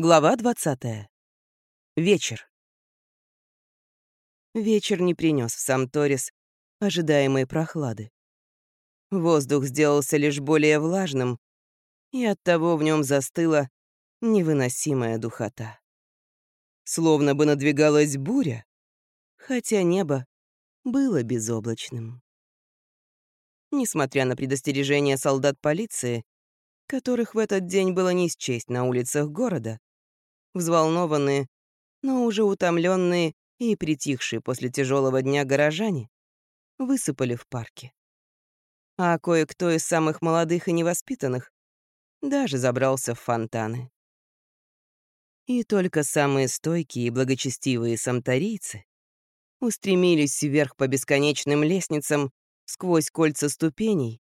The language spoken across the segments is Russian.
Глава 20. Вечер. Вечер не принес в сам Торис ожидаемой прохлады. Воздух сделался лишь более влажным, и оттого в нем застыла невыносимая духота. Словно бы надвигалась буря, хотя небо было безоблачным. Несмотря на предостережение солдат полиции, которых в этот день было не счесть на улицах города, Взволнованные, но уже утомленные и притихшие после тяжелого дня горожане высыпали в парке. А кое-кто из самых молодых и невоспитанных даже забрался в фонтаны. И только самые стойкие и благочестивые самтарийцы устремились вверх по бесконечным лестницам сквозь кольца ступеней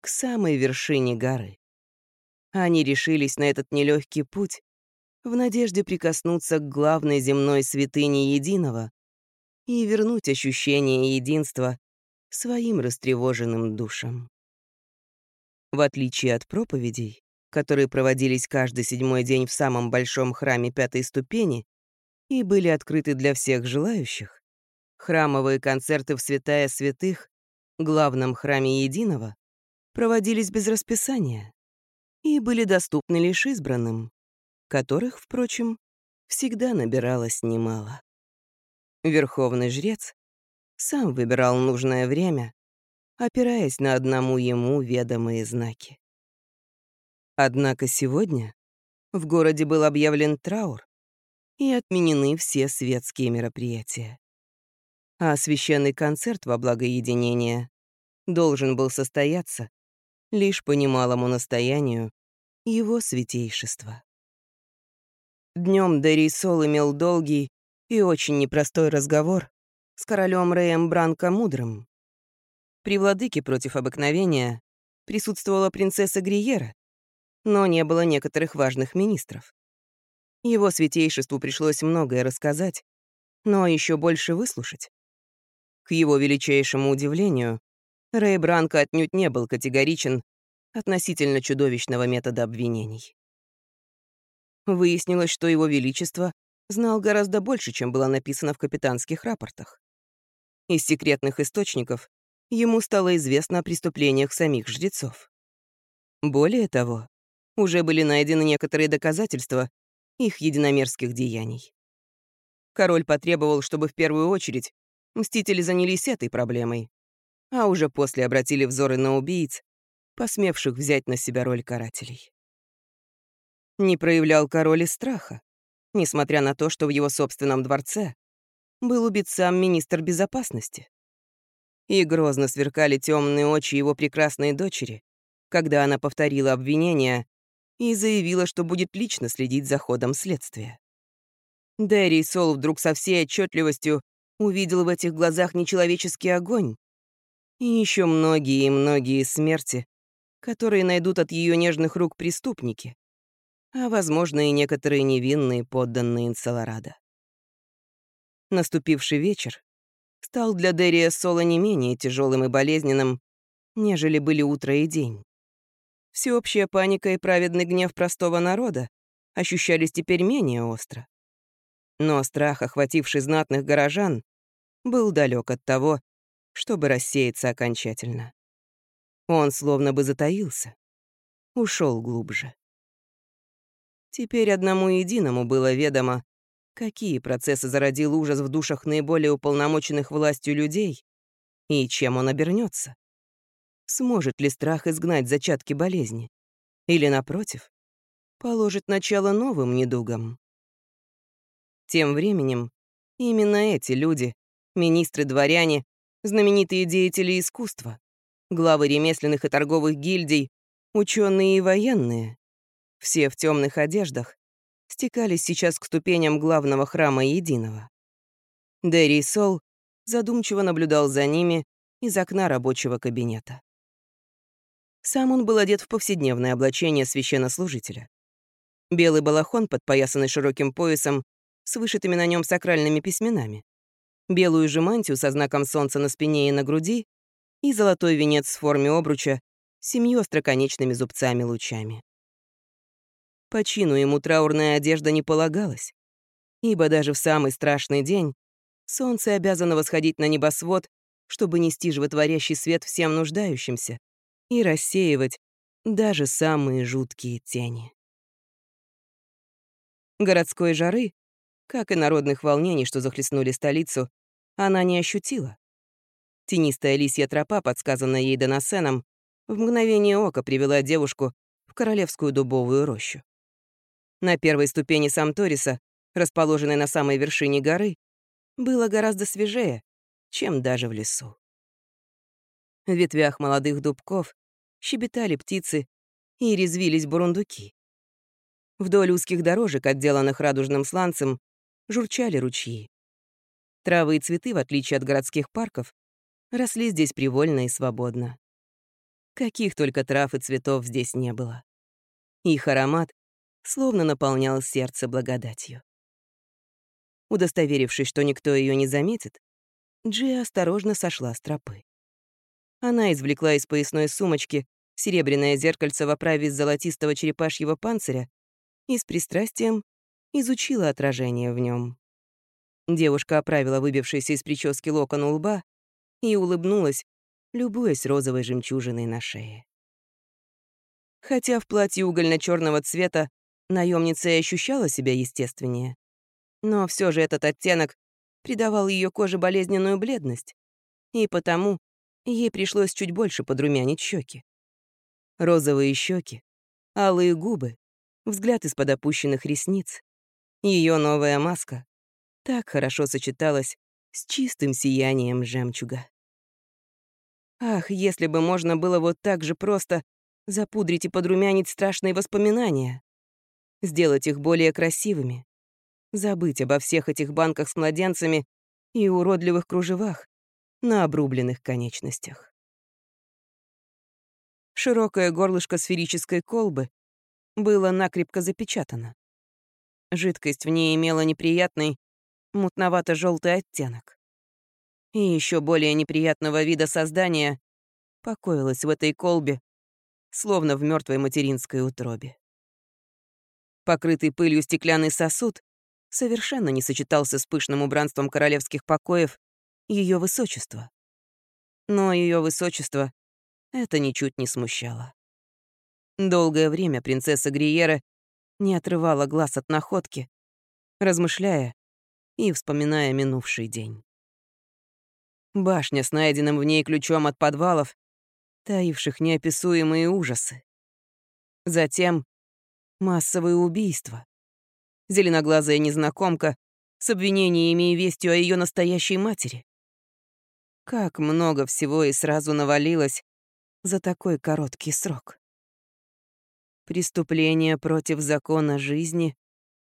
к самой вершине горы. Они решились на этот нелегкий путь в надежде прикоснуться к главной земной святыне единого и вернуть ощущение единства своим растревоженным душам. В отличие от проповедей, которые проводились каждый седьмой день в самом большом храме пятой ступени и были открыты для всех желающих, храмовые концерты в Святая Святых, главном храме Единого, проводились без расписания и были доступны лишь избранным, которых, впрочем, всегда набиралось немало. Верховный жрец сам выбирал нужное время, опираясь на одному ему ведомые знаки. Однако сегодня в городе был объявлен траур и отменены все светские мероприятия. А священный концерт во благо единения должен был состояться лишь по немалому настоянию его святейшества. Днем Дерри Сол имел долгий и очень непростой разговор с королем Рэем Бранко Мудрым. При владыке против обыкновения присутствовала принцесса Гриера, но не было некоторых важных министров. Его святейшеству пришлось многое рассказать, но еще больше выслушать. К его величайшему удивлению, Рэй Бранко отнюдь не был категоричен относительно чудовищного метода обвинений. Выяснилось, что его величество знал гораздо больше, чем было написано в капитанских рапортах. Из секретных источников ему стало известно о преступлениях самих жрецов. Более того, уже были найдены некоторые доказательства их единомерских деяний. Король потребовал, чтобы в первую очередь мстители занялись этой проблемой, а уже после обратили взоры на убийц, посмевших взять на себя роль карателей не проявлял король и страха, несмотря на то, что в его собственном дворце был убит сам министр безопасности. И грозно сверкали темные очи его прекрасной дочери, когда она повторила обвинение и заявила, что будет лично следить за ходом следствия. Дэри Сол вдруг со всей отчетливостью увидел в этих глазах нечеловеческий огонь и еще многие и многие смерти, которые найдут от ее нежных рук преступники, а, возможно, и некоторые невинные подданные Инцелорада. Наступивший вечер стал для Дерия Соло не менее тяжелым и болезненным, нежели были утро и день. Всеобщая паника и праведный гнев простого народа ощущались теперь менее остро. Но страх, охвативший знатных горожан, был далек от того, чтобы рассеяться окончательно. Он словно бы затаился, ушел глубже. Теперь одному единому было ведомо, какие процессы зародил ужас в душах наиболее уполномоченных властью людей и чем он обернется. Сможет ли страх изгнать зачатки болезни? Или, напротив, положит начало новым недугам? Тем временем именно эти люди, министры-дворяне, знаменитые деятели искусства, главы ремесленных и торговых гильдий, ученые и военные, все в темных одеждах, стекались сейчас к ступеням главного храма Единого. Дэри Сол задумчиво наблюдал за ними из окна рабочего кабинета. Сам он был одет в повседневное облачение священнослужителя. Белый балахон, подпоясанный широким поясом, с вышитыми на нем сакральными письменами, белую же мантию со знаком солнца на спине и на груди и золотой венец в форме обруча с семью остроконечными зубцами-лучами. По чину ему траурная одежда не полагалась, ибо даже в самый страшный день солнце обязано восходить на небосвод, чтобы нести животворящий свет всем нуждающимся и рассеивать даже самые жуткие тени. Городской жары, как и народных волнений, что захлестнули столицу, она не ощутила. Тенистая лисья тропа, подсказанная ей Доносеном, в мгновение ока привела девушку в королевскую дубовую рощу. На первой ступени Самториса, расположенной на самой вершине горы, было гораздо свежее, чем даже в лесу. В ветвях молодых дубков щебетали птицы и резвились бурундуки. Вдоль узких дорожек, отделанных радужным сланцем, журчали ручьи. Травы и цветы, в отличие от городских парков, росли здесь привольно и свободно. Каких только трав и цветов здесь не было. Их аромат словно наполнял сердце благодатью. Удостоверившись, что никто ее не заметит, Джи осторожно сошла с тропы. Она извлекла из поясной сумочки серебряное зеркальце в оправе из золотистого черепашьего панциря и с пристрастием изучила отражение в нем. Девушка оправила выбившийся из прически локон у лба и улыбнулась, любуясь розовой жемчужиной на шее. Хотя в платье угольно черного цвета наемница ощущала себя естественнее, но все же этот оттенок придавал ее коже болезненную бледность, и потому ей пришлось чуть больше подрумянить щеки. Розовые щеки, алые губы, взгляд из-под опущенных ресниц. Ее новая маска так хорошо сочеталась с чистым сиянием жемчуга. Ах, если бы можно было вот так же просто запудрить и подрумянить страшные воспоминания, сделать их более красивыми, забыть обо всех этих банках с младенцами и уродливых кружевах на обрубленных конечностях. Широкое горлышко сферической колбы было накрепко запечатано. Жидкость в ней имела неприятный, мутновато желтый оттенок. И еще более неприятного вида создания покоилась в этой колбе, словно в мертвой материнской утробе. Покрытый пылью стеклянный сосуд совершенно не сочетался с пышным убранством королевских покоев ее высочества. Но ее высочество это ничуть не смущало. Долгое время принцесса Гриера не отрывала глаз от находки, размышляя и вспоминая минувший день. Башня с найденным в ней ключом от подвалов, таивших неописуемые ужасы. Затем массовые убийства. Зеленоглазая незнакомка с обвинениями и вестью о ее настоящей матери. Как много всего и сразу навалилось за такой короткий срок. Преступление против закона жизни,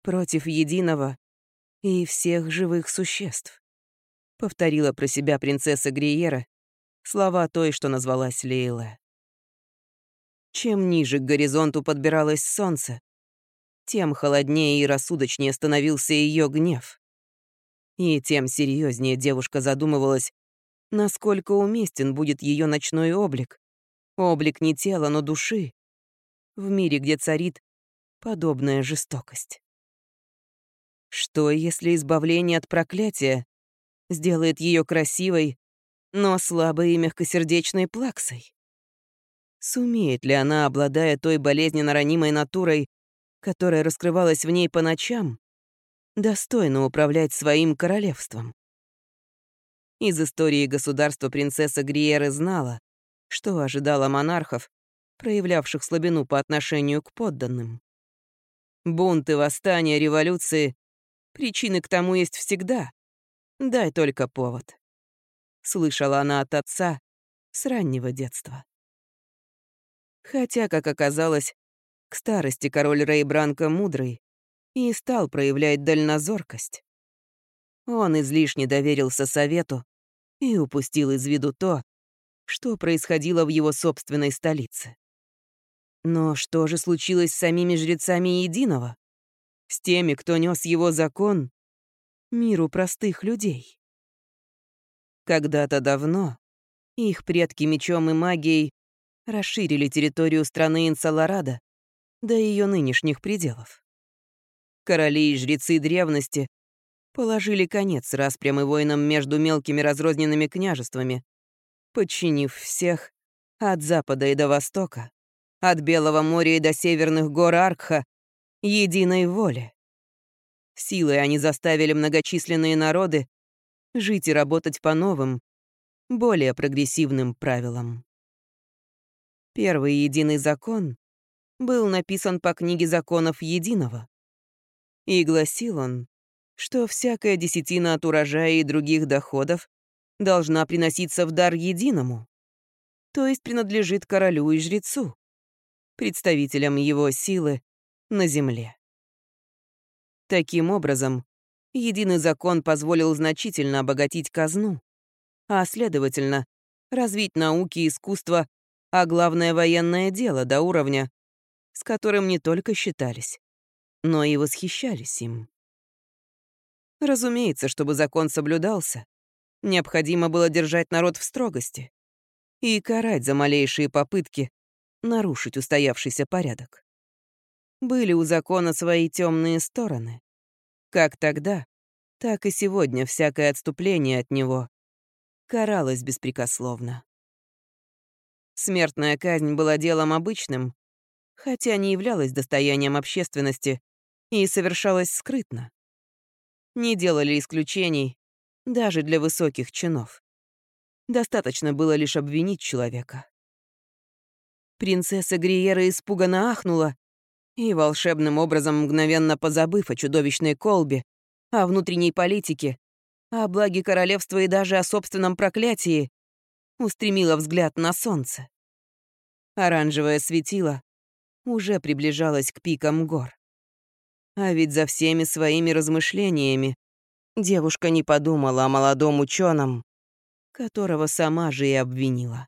против единого и всех живых существ. Повторила про себя принцесса Гриера слова той, что назвалась Лейла. Чем ниже к горизонту подбиралось солнце, тем холоднее и рассудочнее становился ее гнев. И тем серьезнее девушка задумывалась, насколько уместен будет ее ночной облик, облик не тела, но души, в мире, где царит подобная жестокость. Что, если избавление от проклятия сделает ее красивой, но слабой и мягкосердечной плаксой? Сумеет ли она, обладая той болезненно ранимой натурой, которая раскрывалась в ней по ночам, достойно управлять своим королевством. Из истории государства принцесса Гриеры знала, что ожидала монархов, проявлявших слабину по отношению к подданным. Бунты, восстания, революции — причины к тому есть всегда. Дай только повод. Слышала она от отца с раннего детства. Хотя, как оказалось, к старости король Рэй Бранко мудрый и стал проявлять дальнозоркость. Он излишне доверился совету и упустил из виду то, что происходило в его собственной столице. Но что же случилось с самими жрецами Единого? С теми, кто нес его закон миру простых людей? Когда-то давно их предки мечом и магией расширили территорию страны Инсаларада до ее нынешних пределов. Короли и жрецы древности положили конец распрям и войнам между мелкими разрозненными княжествами, подчинив всех от запада и до востока, от Белого моря и до северных гор Аркха, единой воле. Силой они заставили многочисленные народы жить и работать по новым, более прогрессивным правилам. Первый единый закон был написан по книге законов Единого. И гласил он, что всякая десятина от урожая и других доходов должна приноситься в дар Единому, то есть принадлежит королю и жрецу, представителям его силы на земле. Таким образом, единый закон позволил значительно обогатить казну, а, следовательно, развить науки и искусство, а главное военное дело до уровня, с которым не только считались, но и восхищались им. Разумеется, чтобы закон соблюдался, необходимо было держать народ в строгости и карать за малейшие попытки нарушить устоявшийся порядок. Были у закона свои темные стороны. Как тогда, так и сегодня всякое отступление от него каралось беспрекословно. Смертная казнь была делом обычным, хотя не являлась достоянием общественности и совершалась скрытно. Не делали исключений даже для высоких чинов. Достаточно было лишь обвинить человека. Принцесса Гриера испуганно ахнула и, волшебным образом мгновенно позабыв о чудовищной колбе, о внутренней политике, о благе королевства и даже о собственном проклятии, устремила взгляд на солнце. Оранжевое светило уже приближалось к пикам гор. А ведь за всеми своими размышлениями девушка не подумала о молодом ученом, которого сама же и обвинила.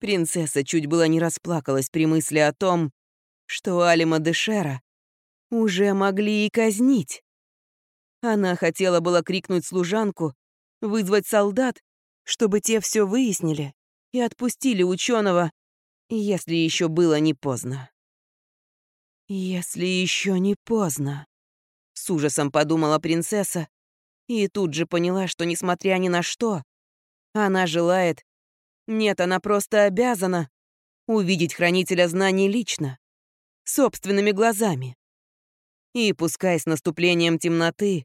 Принцесса чуть было не расплакалась при мысли о том, что Алима Дешера уже могли и казнить. Она хотела было крикнуть служанку, вызвать солдат, чтобы те все выяснили и отпустили ученого, если еще было не поздно. «Если еще не поздно», — с ужасом подумала принцесса, и тут же поняла, что, несмотря ни на что, она желает нет, она просто обязана увидеть хранителя знаний лично, собственными глазами. И пускай с наступлением темноты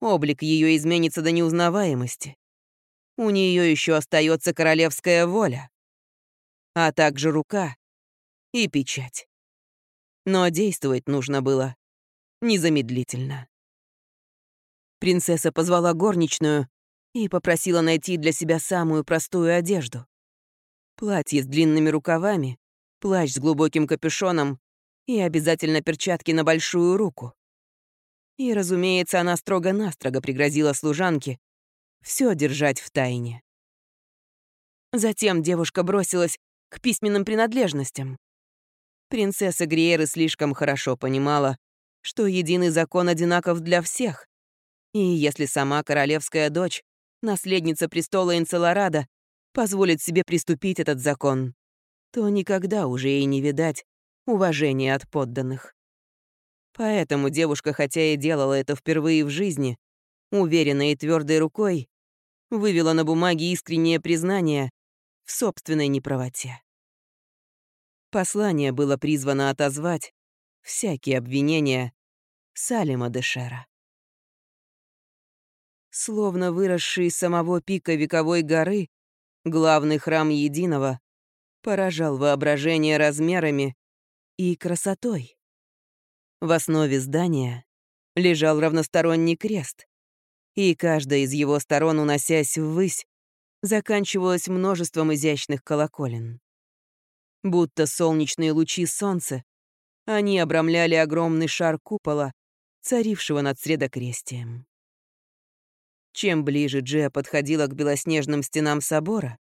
облик ее изменится до неузнаваемости, у нее еще остается королевская воля, а также рука и печать. Но действовать нужно было незамедлительно. Принцесса позвала горничную и попросила найти для себя самую простую одежду. Платье с длинными рукавами, плащ с глубоким капюшоном и обязательно перчатки на большую руку. И, разумеется, она строго-настрого пригрозила служанке все держать в тайне. Затем девушка бросилась к письменным принадлежностям. Принцесса Гриеры слишком хорошо понимала, что единый закон одинаков для всех. И если сама королевская дочь, наследница престола Энцеларада, позволит себе приступить этот закон, то никогда уже и не видать уважения от подданных. Поэтому девушка, хотя и делала это впервые в жизни, уверенной и твердой рукой, вывела на бумаге искреннее признание в собственной неправоте. Послание было призвано отозвать всякие обвинения Салима Дешера. Словно выросший самого пика вековой горы, Главный храм Единого поражал воображение размерами и красотой. В основе здания лежал равносторонний крест, и каждая из его сторон, уносясь ввысь, заканчивалась множеством изящных колоколен. Будто солнечные лучи солнца, они обрамляли огромный шар купола, царившего над средокрестием. Чем ближе Джия подходила к белоснежным стенам собора,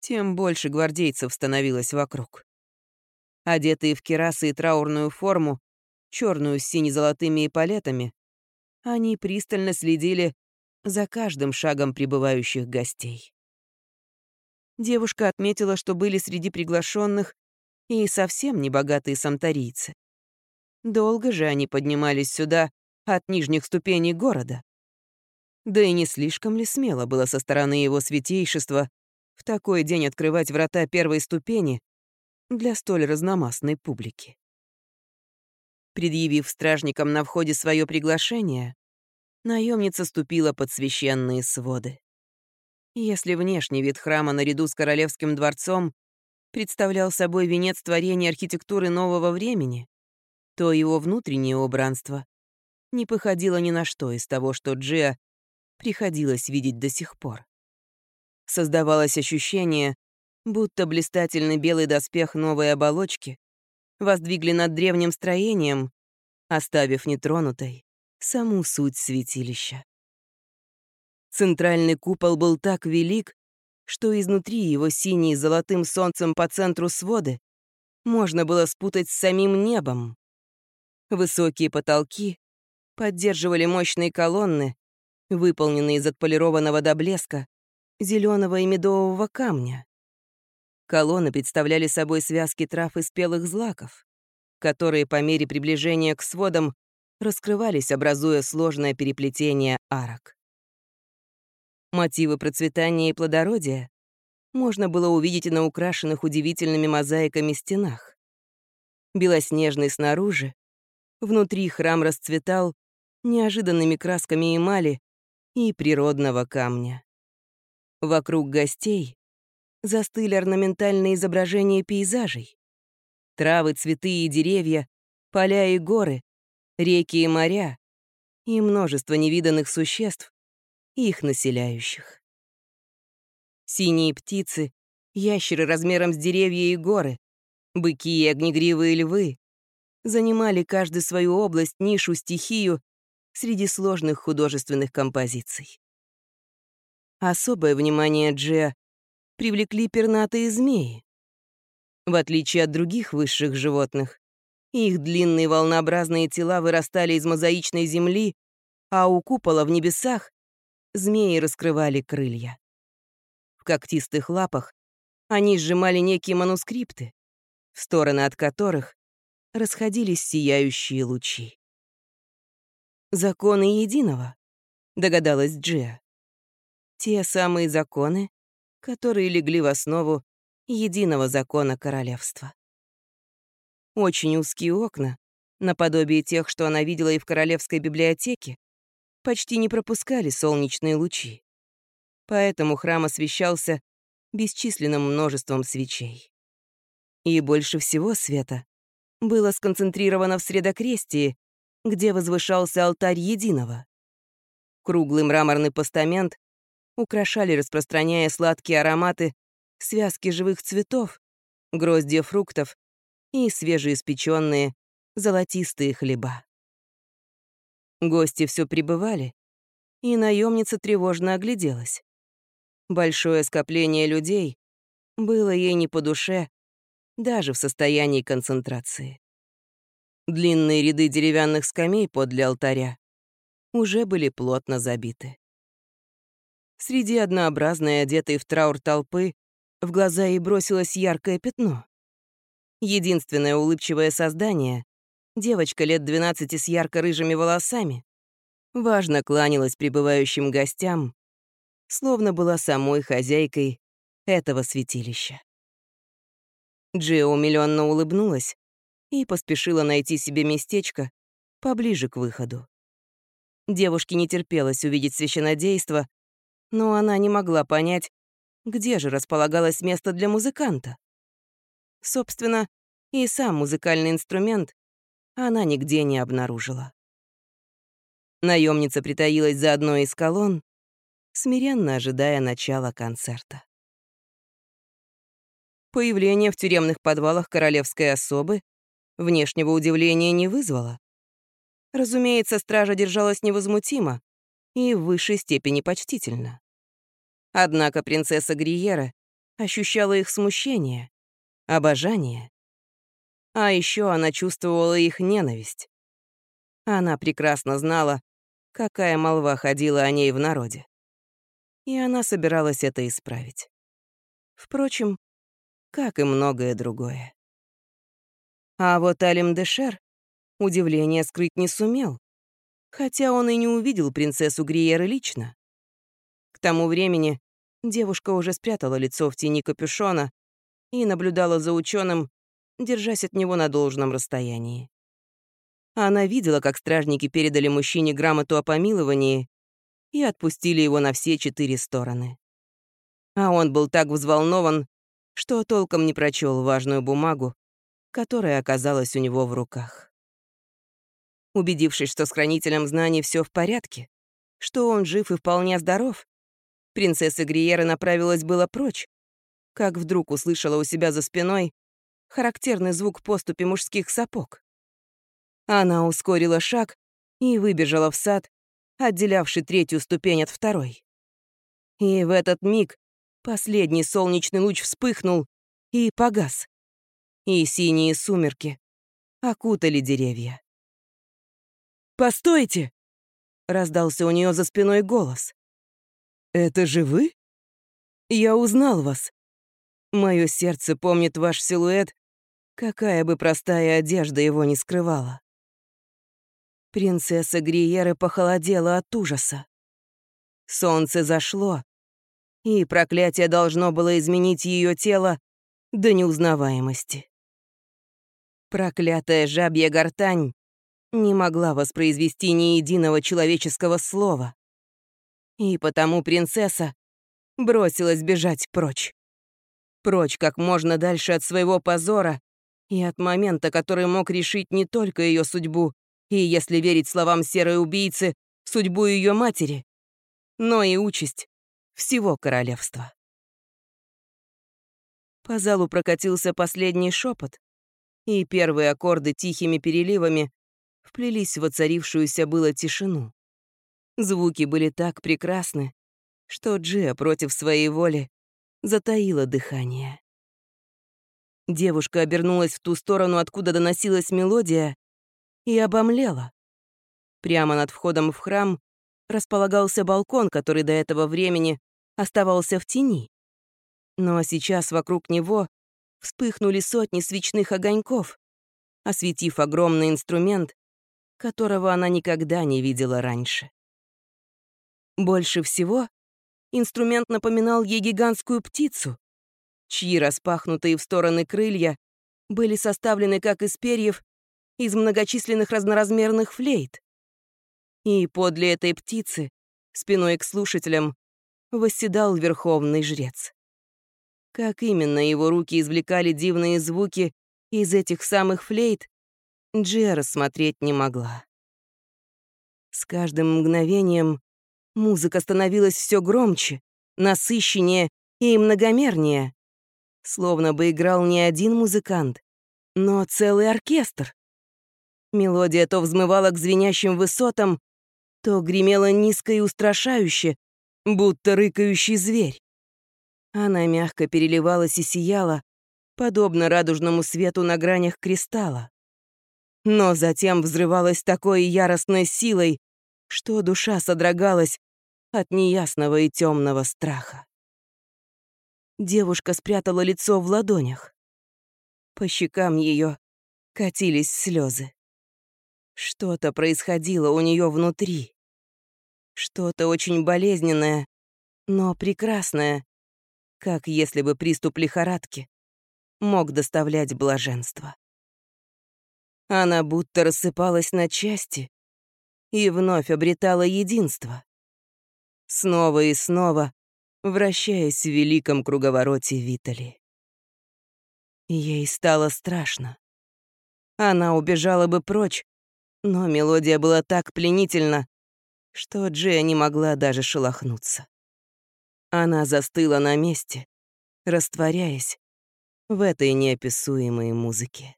тем больше гвардейцев становилось вокруг. Одетые в керасы и траурную форму, черную с сине-золотыми эполетами, они пристально следили за каждым шагом прибывающих гостей. Девушка отметила, что были среди приглашенных и совсем небогатые самторийцы. Долго же они поднимались сюда от нижних ступеней города. Да и не слишком ли смело было со стороны его святейшества в такой день открывать врата первой ступени для столь разномастной публики. Предъявив стражникам на входе свое приглашение, наемница ступила под священные своды. Если внешний вид храма наряду с королевским дворцом представлял собой венец творения архитектуры нового времени, то его внутреннее убранство не походило ни на что из того, что Джиа приходилось видеть до сих пор. Создавалось ощущение, будто блистательный белый доспех новой оболочки воздвигли над древним строением, оставив нетронутой саму суть святилища. Центральный купол был так велик, что изнутри его синий с золотым солнцем по центру своды можно было спутать с самим небом. Высокие потолки поддерживали мощные колонны, выполненные из отполированного до блеска зеленого и медового камня. Колонны представляли собой связки трав и спелых злаков, которые по мере приближения к сводам раскрывались, образуя сложное переплетение арок. Мотивы процветания и плодородия можно было увидеть на украшенных удивительными мозаиками стенах. Белоснежный снаружи, внутри храм расцветал неожиданными красками эмали и природного камня. Вокруг гостей застыли орнаментальные изображения пейзажей. Травы, цветы и деревья, поля и горы, реки и моря и множество невиданных существ, их населяющих. Синие птицы, ящеры размером с деревья и горы, быки и огнегривые львы занимали каждый свою область, нишу, стихию среди сложных художественных композиций. Особое внимание Джиа привлекли пернатые змеи. В отличие от других высших животных, их длинные волнообразные тела вырастали из мозаичной земли, а у купола в небесах змеи раскрывали крылья. В когтистых лапах они сжимали некие манускрипты, в стороны от которых расходились сияющие лучи. «Законы единого», — догадалась Джиа. Те самые законы, которые легли в основу единого закона королевства. Очень узкие окна, наподобие тех, что она видела и в королевской библиотеке, почти не пропускали солнечные лучи. Поэтому храм освещался бесчисленным множеством свечей. И больше всего света было сконцентрировано в средокрестии, где возвышался алтарь единого. Круглый мраморный постамент украшали, распространяя сладкие ароматы, связки живых цветов, гроздья фруктов и свежеиспеченные золотистые хлеба. Гости все прибывали, и наемница тревожно огляделась. Большое скопление людей было ей не по душе, даже в состоянии концентрации. Длинные ряды деревянных скамей подле алтаря уже были плотно забиты. Среди однообразной, одетой в траур толпы, в глаза ей бросилось яркое пятно. Единственное улыбчивое создание, девочка лет 12 с ярко-рыжими волосами, важно кланялась прибывающим гостям, словно была самой хозяйкой этого святилища. Джио умилённо улыбнулась и поспешила найти себе местечко поближе к выходу. Девушке не терпелось увидеть священодейство, но она не могла понять, где же располагалось место для музыканта. Собственно, и сам музыкальный инструмент она нигде не обнаружила. Наемница притаилась за одной из колонн, смиренно ожидая начала концерта. Появление в тюремных подвалах королевской особы внешнего удивления не вызвало. Разумеется, стража держалась невозмутимо, и в высшей степени почтительно. Однако принцесса Гриера ощущала их смущение, обожание. А еще она чувствовала их ненависть. Она прекрасно знала, какая молва ходила о ней в народе. И она собиралась это исправить. Впрочем, как и многое другое. А вот Алим Дешер удивление скрыть не сумел, хотя он и не увидел принцессу Гриера лично. К тому времени девушка уже спрятала лицо в тени капюшона и наблюдала за ученым, держась от него на должном расстоянии. Она видела, как стражники передали мужчине грамоту о помиловании и отпустили его на все четыре стороны. А он был так взволнован, что толком не прочел важную бумагу, которая оказалась у него в руках. Убедившись, что с хранителем знаний все в порядке, что он жив и вполне здоров, принцесса Гриера направилась было прочь, как вдруг услышала у себя за спиной характерный звук поступи мужских сапог. Она ускорила шаг и выбежала в сад, отделявший третью ступень от второй. И в этот миг последний солнечный луч вспыхнул и погас, и синие сумерки окутали деревья. «Постойте!» — раздался у нее за спиной голос. «Это же вы? Я узнал вас. Мое сердце помнит ваш силуэт, какая бы простая одежда его не скрывала». Принцесса Гриеры похолодела от ужаса. Солнце зашло, и проклятие должно было изменить ее тело до неузнаваемости. Проклятая жабья гортань не могла воспроизвести ни единого человеческого слова. И потому принцесса бросилась бежать прочь. Прочь как можно дальше от своего позора и от момента, который мог решить не только ее судьбу, и, если верить словам серой убийцы, судьбу ее матери, но и участь всего королевства. По залу прокатился последний шепот, и первые аккорды тихими переливами вплелись в воцарившуюся было тишину. Звуки были так прекрасны, что Джия против своей воли затаила дыхание. Девушка обернулась в ту сторону, откуда доносилась мелодия, и обомлела. Прямо над входом в храм располагался балкон, который до этого времени оставался в тени. Но сейчас вокруг него вспыхнули сотни свечных огоньков, осветив огромный инструмент, которого она никогда не видела раньше. Больше всего инструмент напоминал ей гигантскую птицу, чьи распахнутые в стороны крылья были составлены как из перьев из многочисленных разноразмерных флейт. И подле этой птицы, спиной к слушателям, восседал верховный жрец. Как именно его руки извлекали дивные звуки из этих самых флейт, Джия смотреть не могла. С каждым мгновением музыка становилась все громче, насыщеннее и многомернее, словно бы играл не один музыкант, но целый оркестр. Мелодия то взмывала к звенящим высотам, то гремела низко и устрашающе, будто рыкающий зверь. Она мягко переливалась и сияла, подобно радужному свету на гранях кристалла. Но затем взрывалась такой яростной силой, что душа содрогалась от неясного и темного страха. Девушка спрятала лицо в ладонях. По щекам ее катились слезы. Что-то происходило у нее внутри. Что-то очень болезненное, но прекрасное, как если бы приступ лихорадки мог доставлять блаженство. Она будто рассыпалась на части и вновь обретала единство. Снова и снова вращаясь в великом круговороте Витали. Ей стало страшно. Она убежала бы прочь, но мелодия была так пленительна, что Джия не могла даже шелохнуться. Она застыла на месте, растворяясь в этой неописуемой музыке.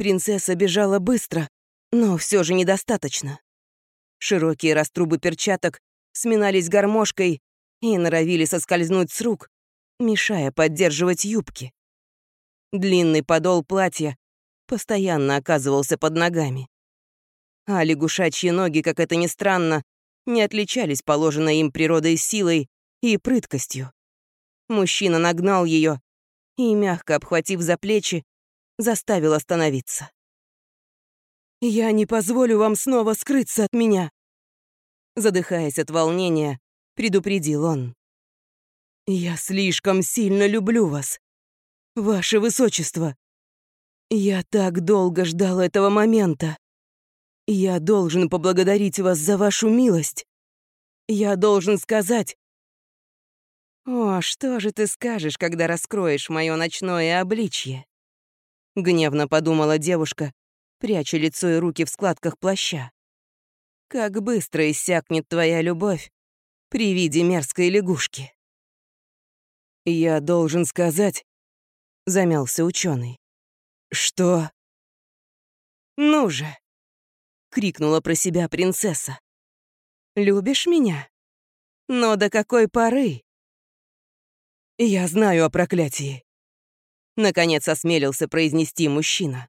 Принцесса бежала быстро, но все же недостаточно. Широкие раструбы перчаток сминались гармошкой и норовили соскользнуть с рук, мешая поддерживать юбки. Длинный подол платья постоянно оказывался под ногами. А лягушачьи ноги, как это ни странно, не отличались положенной им природой силой и прыткостью. Мужчина нагнал ее и, мягко обхватив за плечи, заставил остановиться. «Я не позволю вам снова скрыться от меня!» Задыхаясь от волнения, предупредил он. «Я слишком сильно люблю вас, ваше высочество. Я так долго ждал этого момента. Я должен поблагодарить вас за вашу милость. Я должен сказать... О, что же ты скажешь, когда раскроешь мое ночное обличье? Гневно подумала девушка, пряча лицо и руки в складках плаща. Как быстро иссякнет твоя любовь при виде мерзкой лягушки. Я должен сказать, замялся ученый. Что? Ну же, крикнула про себя принцесса. Любишь меня? Но до какой поры? Я знаю о проклятии. Наконец осмелился произнести мужчина.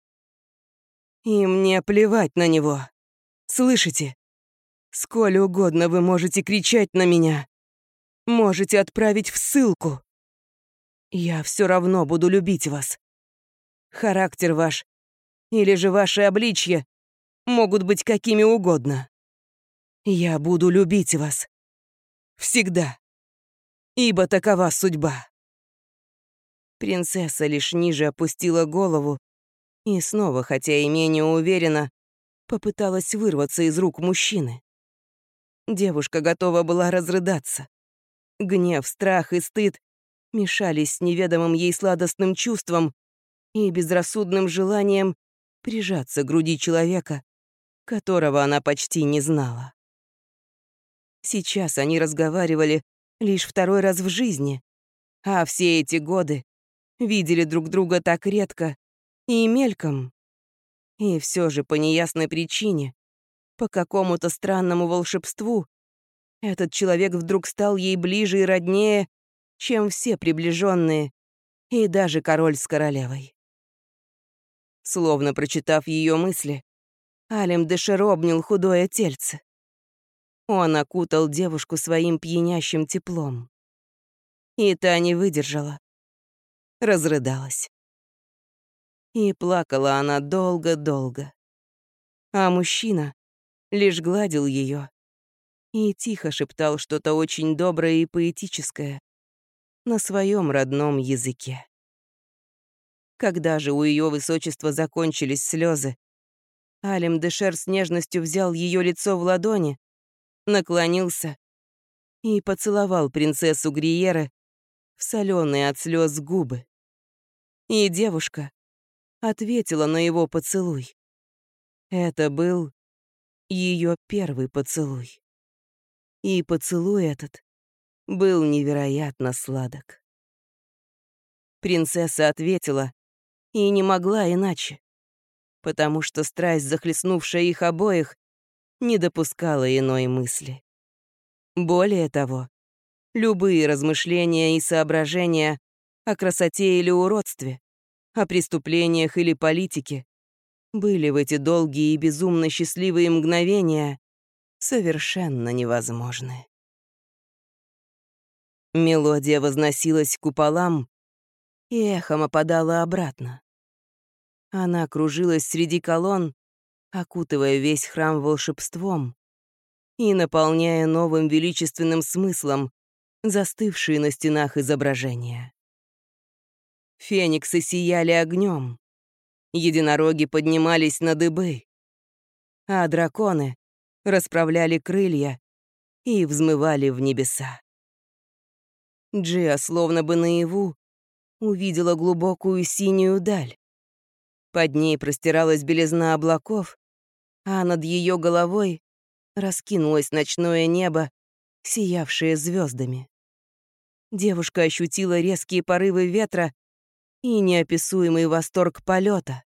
И мне плевать на него. Слышите? Сколь угодно вы можете кричать на меня. Можете отправить в ссылку. Я все равно буду любить вас. Характер ваш или же ваше обличье могут быть какими угодно. Я буду любить вас. Всегда. Ибо такова судьба. Принцесса лишь ниже опустила голову и снова, хотя и менее уверенно, попыталась вырваться из рук мужчины. Девушка готова была разрыдаться. Гнев, страх и стыд мешались с неведомым ей сладостным чувством и безрассудным желанием прижаться к груди человека, которого она почти не знала. Сейчас они разговаривали лишь второй раз в жизни, а все эти годы видели друг друга так редко и мельком. И все же по неясной причине, по какому-то странному волшебству, этот человек вдруг стал ей ближе и роднее, чем все приближенные, и даже король с королевой. Словно прочитав ее мысли, Алим Дешер обнял худое тельце. Он окутал девушку своим пьянящим теплом. И та не выдержала. Разрыдалась. И плакала она долго-долго. А мужчина лишь гладил ее и тихо шептал что-то очень доброе и поэтическое на своем родном языке. Когда же у ее высочества закончились слезы, Алим Дешер с нежностью взял ее лицо в ладони, наклонился и поцеловал принцессу Гриера в соленые от слез губы. И девушка ответила на его поцелуй. Это был ее первый поцелуй. И поцелуй этот был невероятно сладок. Принцесса ответила и не могла иначе, потому что страсть, захлестнувшая их обоих, не допускала иной мысли. Более того, любые размышления и соображения о красоте или уродстве, о преступлениях или политике были в эти долгие и безумно счастливые мгновения совершенно невозможны. Мелодия возносилась к куполам и эхом опадала обратно. Она кружилась среди колонн, окутывая весь храм волшебством и наполняя новым величественным смыслом застывшие на стенах изображения. Фениксы сияли огнем, единороги поднимались на дыбы, а драконы расправляли крылья и взмывали в небеса. Джиа, словно бы наяву, увидела глубокую синюю даль. Под ней простиралась белизна облаков, а над ее головой раскинулось ночное небо, сиявшее звездами. Девушка ощутила резкие порывы ветра и неописуемый восторг полета.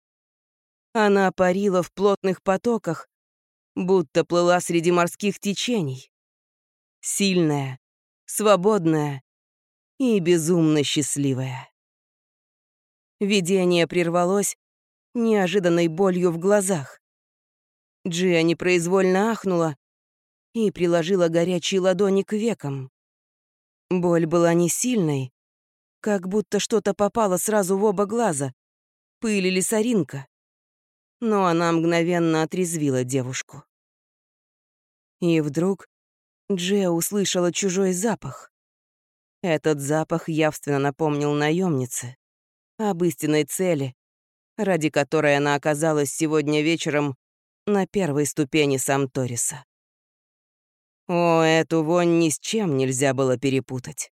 Она парила в плотных потоках, будто плыла среди морских течений. Сильная, свободная и безумно счастливая. Видение прервалось неожиданной болью в глазах. Джия непроизвольно ахнула и приложила горячие ладони к векам. Боль была не сильной, как будто что-то попало сразу в оба глаза, пыль или соринка. Но она мгновенно отрезвила девушку. И вдруг Джия услышала чужой запах. Этот запах явственно напомнил наемнице об истинной цели, ради которой она оказалась сегодня вечером на первой ступени Самториса. О, эту вонь ни с чем нельзя было перепутать.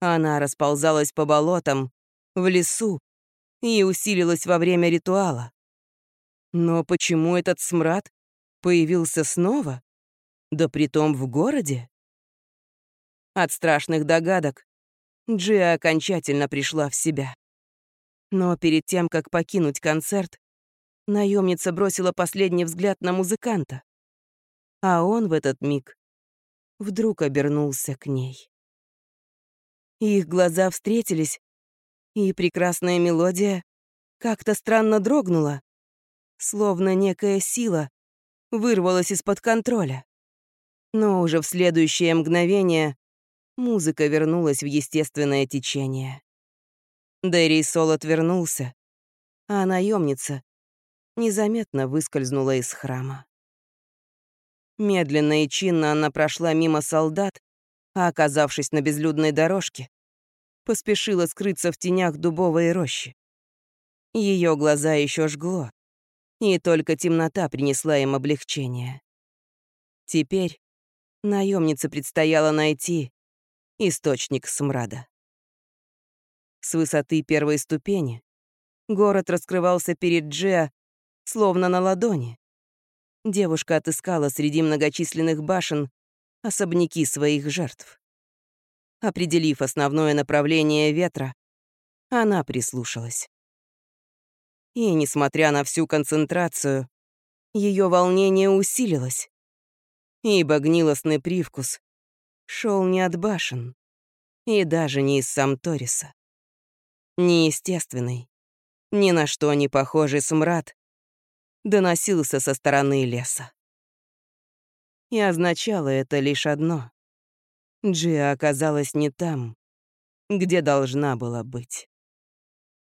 Она расползалась по болотам, в лесу и усилилась во время ритуала. Но почему этот смрад появился снова? Да притом в городе? От страшных догадок Джиа окончательно пришла в себя. Но перед тем, как покинуть концерт, наемница бросила последний взгляд на музыканта. А он в этот миг вдруг обернулся к ней. Их глаза встретились, и прекрасная мелодия как-то странно дрогнула, словно некая сила вырвалась из-под контроля. Но уже в следующее мгновение музыка вернулась в естественное течение. Дэрий Солод вернулся, а наемница незаметно выскользнула из храма. Медленно и чинно она прошла мимо солдат, а, оказавшись на безлюдной дорожке, поспешила скрыться в тенях дубовой рощи. Ее глаза еще жгло, и только темнота принесла им облегчение. Теперь наемнице предстояло найти источник смрада. С высоты первой ступени город раскрывался перед Джиа, словно на ладони. Девушка отыскала среди многочисленных башен особняки своих жертв. Определив основное направление ветра, она прислушалась. И, несмотря на всю концентрацию, ее волнение усилилось, ибо гнилостный привкус шел не от башен и даже не из Самториса. Неестественный, ни на что не похожий смрад доносился со стороны леса. И означало это лишь одно. Джиа оказалась не там, где должна была быть.